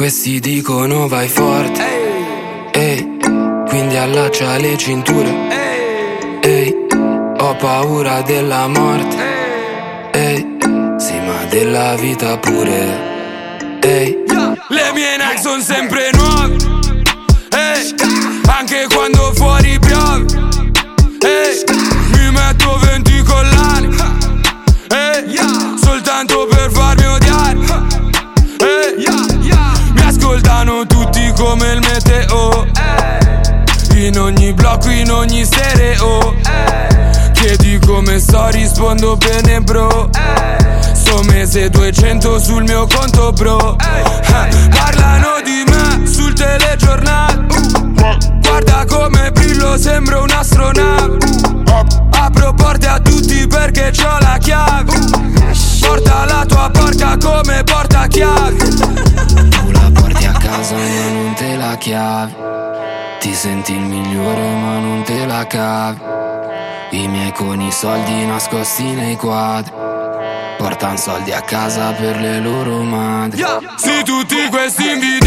Questi dicono vai forte. Ehi, quindi allaccia le cinture. Ehi, ho paura della morte. Ehi, sì ma della vita pure. Ehi, le mie Nike sono sempre nuove. Ehi, anche quando fuori piove. Ehi, mi metto 20 collane. Ehi, soltanto per ascoltano tutti come il meteo. In ogni blocco, in ogni stereo. Chiedi come sto, rispondo bene bro. Sto mese 200 sul mio conto bro. Eh, Parlano di me sul telegiornale. Guarda come brillo, sembro un'astronave Apro porte a tutti perché c'ho la chiavi Ti senti il migliore ma non te la cavi. I miei con i soldi nascosti nei quadri. Portan soldi a casa per le loro madri. Sì, tutti questi invidiosi